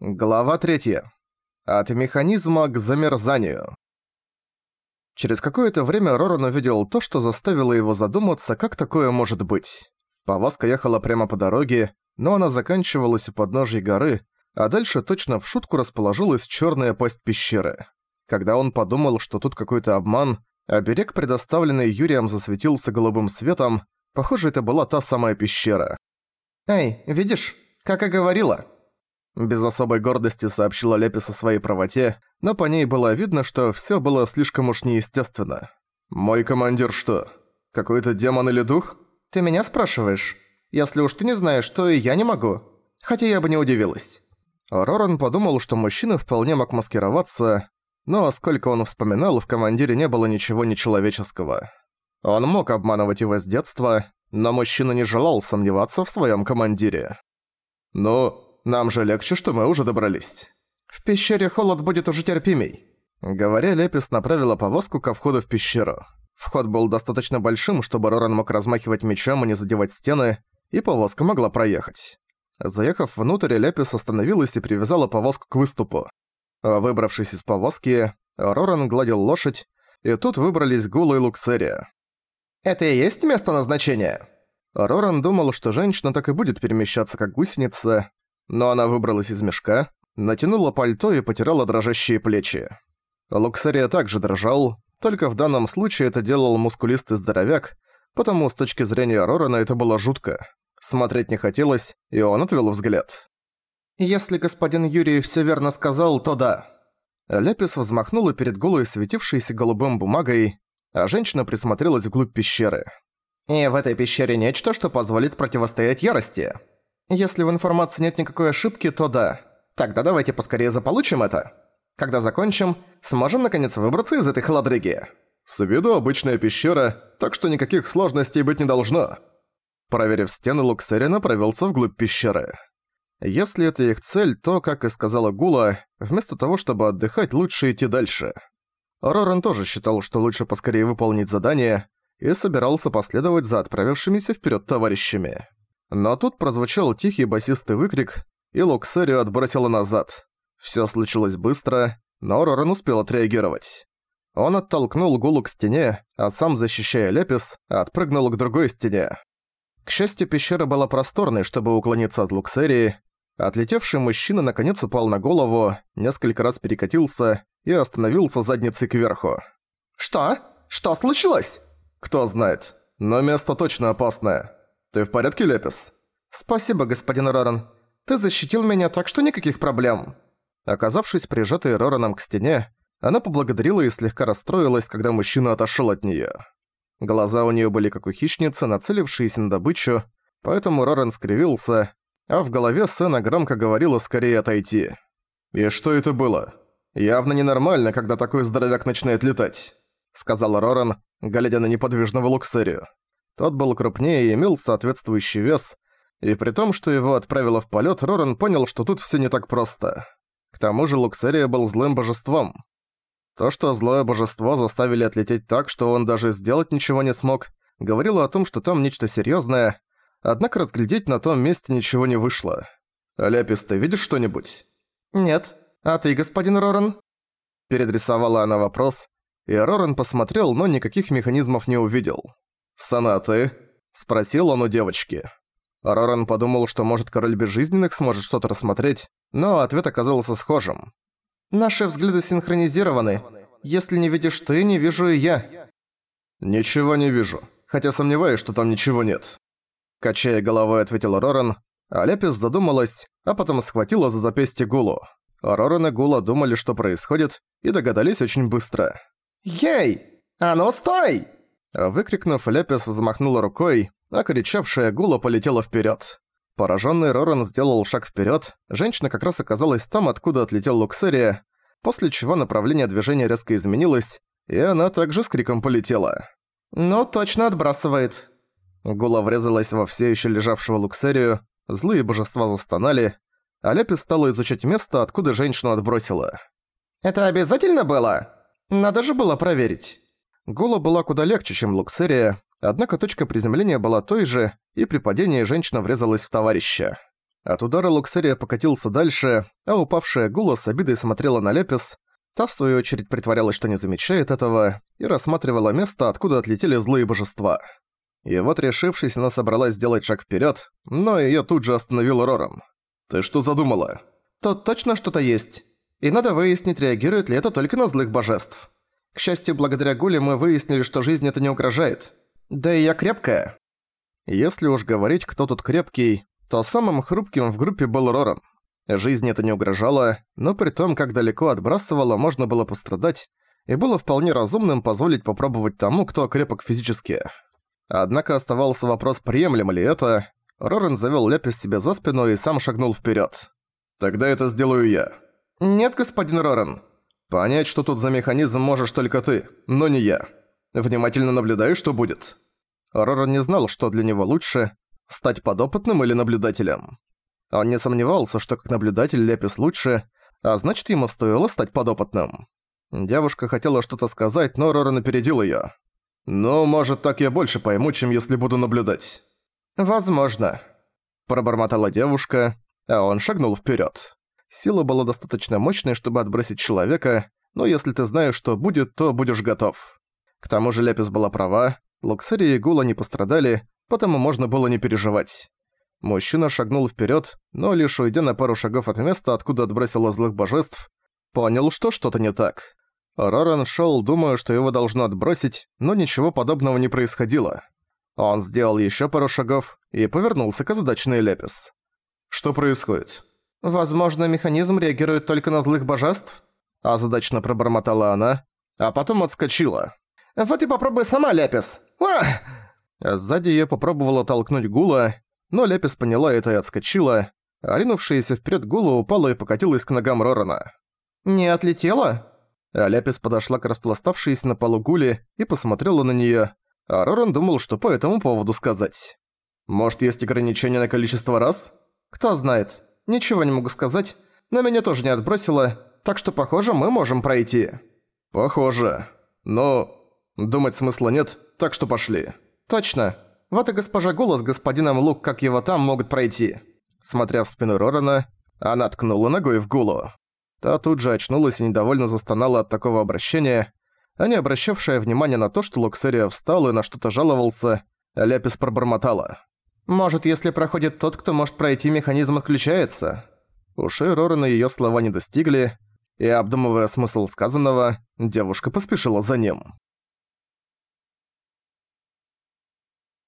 Глава 3. От механизма к замерзанию. Через какое-то время Роран увидел то, что заставило его задуматься, как такое может быть. Повозка ехала прямо по дороге, но она заканчивалась у подножья горы, а дальше точно в шутку расположилась черная пасть пещеры. Когда он подумал, что тут какой-то обман, а берег, предоставленный Юрием, засветился голубым светом, похоже, это была та самая пещера. «Эй, видишь, как и говорила!» Без особой гордости сообщила Лепис о своей правоте, но по ней было видно, что всё было слишком уж неестественно. «Мой командир что, какой-то демон или дух?» «Ты меня спрашиваешь? Если уж ты не знаешь, то и я не могу. Хотя я бы не удивилась». Роран подумал, что мужчина вполне мог маскироваться, но, сколько он вспоминал, в командире не было ничего нечеловеческого. Он мог обманывать его с детства, но мужчина не желал сомневаться в своём командире. «Ну, нам же легче, что мы уже добрались. В пещере холод будет уже терпимей». Говоря, Лепис направила повозку ко входу в пещеру. Вход был достаточно большим, чтобы Роран мог размахивать мечом и не задевать стены, и повозка могла проехать. Заехав внутрь, Лепис остановилась и привязала повозку к выступу. Выбравшись из повозки, Роран гладил лошадь, и тут выбрались Гула и Луксерия. «Это и есть место назначения?» Роран думал, что женщина так и будет перемещаться как гусеница, но она выбралась из мешка, натянула пальто и потирала дрожащие плечи. Луксария также дрожал, только в данном случае это делал мускулистый здоровяк, потому с точки зрения Рорана это было жутко. Смотреть не хотелось, и он отвел взгляд. «Если господин Юрий все верно сказал, то да». Ляпис взмахнула перед голой светившейся голубым бумагой, а женщина присмотрелась вглубь пещеры. «И в этой пещере нечто, что позволит противостоять ярости». Если в информации нет никакой ошибки, то да. Тогда давайте поскорее заполучим это. Когда закончим, сможем наконец выбраться из этой холодрыги. С виду обычная пещера, так что никаких сложностей быть не должно. Проверив стены, Луксери направился вглубь пещеры. Если это их цель, то, как и сказала Гула, вместо того, чтобы отдыхать, лучше идти дальше. Роран тоже считал, что лучше поскорее выполнить задание, и собирался последовать за отправившимися вперед товарищами. Но тут прозвучал тихий басистый выкрик, и Луксерию отбросило назад. Всё случилось быстро, но Роран успел отреагировать. Он оттолкнул Гулу к стене, а сам, защищая Лепис, отпрыгнул к другой стене. К счастью, пещера была просторной, чтобы уклониться от Луксерии. Отлетевший мужчина наконец упал на голову, несколько раз перекатился и остановился задницей кверху. «Что? Что случилось?» «Кто знает. Но место точно опасное. «Ты в порядке, Лепис?» «Спасибо, господин Роран. Ты защитил меня, так что никаких проблем». Оказавшись прижатой Рораном к стене, она поблагодарила и слегка расстроилась, когда мужчина отошёл от неё. Глаза у неё были как у хищницы, нацелившиеся на добычу, поэтому Роран скривился, а в голове Сэна громко говорила скорее отойти. «И что это было? Явно ненормально, когда такой здоровяк начинает летать», — сказал Роран, глядя на неподвижного Луксерию. Тот был крупнее и имел соответствующий вес, и при том, что его отправило в полет, Роран понял, что тут все не так просто. К тому же Луксерия был злым божеством. То, что злое божество заставили отлететь так, что он даже сделать ничего не смог, говорило о том, что там нечто серьезное, однако разглядеть на том месте ничего не вышло. «Ляпис, ты видишь что-нибудь?» «Нет. А ты, господин Роран?» Передрисовала она вопрос, и Роран посмотрел, но никаких механизмов не увидел. «Сонаты?» – спросил он у девочки. Роран подумал, что может король безжизненных сможет что-то рассмотреть, но ответ оказался схожим. «Наши взгляды синхронизированы. Если не видишь ты, не вижу и я». «Ничего не вижу, хотя сомневаюсь, что там ничего нет». Качая головой, ответил Роран, а Лепис задумалась, а потом схватила за запястье Гулу. Роран и Гула думали, что происходит, и догадались очень быстро. «Ей! А ну стой!» Выкрикнув, Лепис взмахнула рукой, а кричавшая гула полетела вперед. Пораженный Роран сделал шаг вперед. женщина как раз оказалась там, откуда отлетел Луксерия, после чего направление движения резко изменилось, и она также с криком полетела. «Ну, точно отбрасывает». Гула врезалась во все еще лежавшего Луксерию, злые божества застонали, а Лепис стала изучать место, откуда женщину отбросила. «Это обязательно было? Надо же было проверить». Гула была куда легче, чем Луксерия, однако точка приземления была той же, и при падении женщина врезалась в товарища. От удара Луксерия покатился дальше, а упавшая Гула с обидой смотрела на Лепис. Та, в свою очередь, притворялась, что не замечает этого, и рассматривала место, откуда отлетели злые божества. И вот, решившись, она собралась сделать шаг вперед, но ее тут же остановил Роран. «Ты что задумала?» «Тут точно что-то есть. И надо выяснить, реагирует ли это только на злых божеств. К счастью, благодаря Гуле мы выяснили, что жизнь это не угрожает. Да и я крепкая». Если уж говорить, кто тут крепкий, то самым хрупким в группе был Роран. Жизнь это не угрожала, но при том, как далеко отбрасывала, можно было пострадать, и было вполне разумным позволить попробовать тому, кто крепок физически. Однако оставался вопрос, приемлемо ли это. Рорен завёл Ляпис себе за спину и сам шагнул вперёд. «Тогда это сделаю я». «Нет, господин Рорен». «Понять, что тут за механизм, можешь только ты, но не я. Внимательно наблюдай, что будет». Рорен не знал, что для него лучше – стать подопытным или наблюдателем. Он не сомневался, что как наблюдатель Лепис лучше, а значит ему стоило стать подопытным. Девушка хотела что-то сказать, но Рорен опередил её. «Ну, может, так я больше пойму, чем если буду наблюдать». «Возможно», – пробормотала девушка, а он шагнул вперед. Сила была достаточно мощной, чтобы отбросить человека, но если ты знаешь, что будет, то будешь готов. К тому же Лепис была права, Луксерия и Гула не пострадали, потому можно было не переживать. Мужчина шагнул вперед, но лишь уйдя на пару шагов от места, откуда отбросило злых божеств, понял, что что-то не так. Роран шел, думая, что его должно отбросить, но ничего подобного не происходило. Он сделал еще пару шагов и повернулся к озадаченной Лепис. «Что происходит?» «Возможно, механизм реагирует только на злых божеств?» Озадачно пробормотала она, а потом отскочила. «Вот и попробуй сама, Лепис!» а Сзади ее попробовала толкнуть Гула, но Лепис поняла это и отскочила, а ринувшаяся вперед Гула упала и покатилась к ногам Рорана. «Не отлетела?» Аляпис подошла к распластавшейся на полу гуле и посмотрела на неё, а Роран думал, что по этому поводу сказать. «Может, есть ограничение на количество раз?» «Кто знает. Ничего не могу сказать, но меня тоже не отбросило, так что, похоже, мы можем пройти». «Похоже. Но думать смысла нет, так что пошли». «Точно. Вот и госпожа Гула с господином Лук, как его там, могут пройти». Смотря в спину Рорана, она ткнула ногой в Гулу. Та тут же очнулась и недовольно застонала от такого обращения, а не обращавшая внимания на то, что Луксерия встал и на что-то жаловался, Ляпис пробормотала. «Может, если проходит тот, кто может пройти, механизм отключается?» Уши Рорана её слова не достигли, и, обдумывая смысл сказанного, девушка поспешила за ним.